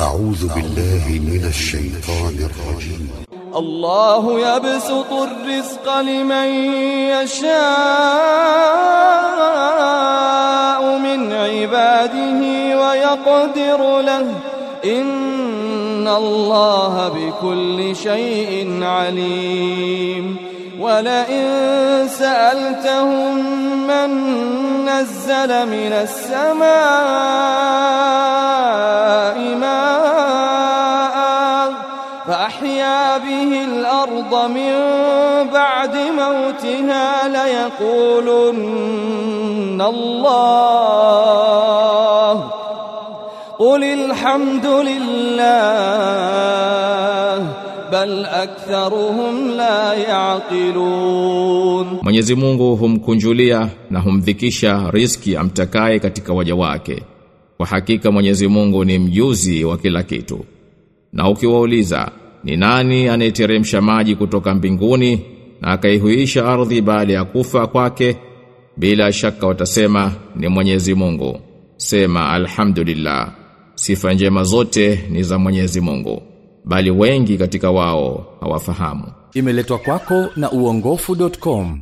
أعوذ بالله من الشيطان الرجيم. الله يبسط الرزق لمن يشاء من عباده ويقدر له. إن الله بكل شيء عليم. ولئن سألتهم من نزل من السماء فأحيا به الأرض من بعد موتها ليقولن الله قل الحمد لله بل أكثرهم لا يعقلون Mwenyezi Mungu humkunjulia na humdhikisha riski amtakaye katika waja wake. Kwa hakika Mwenyezi Mungu ni mjuzi wa kila kitu. Na ukiwauliza ni nani anayeteremsha maji kutoka mbinguni na akaihuisha ardhi baada ya kufa kwake bila shaka watasema ni Mwenyezi Mungu. Sema alhamdulillah. Sifa njema zote ni za Mwenyezi Mungu. Bali wengi katika wao hawafahamu. Imeletwa kwako na uongofu.com.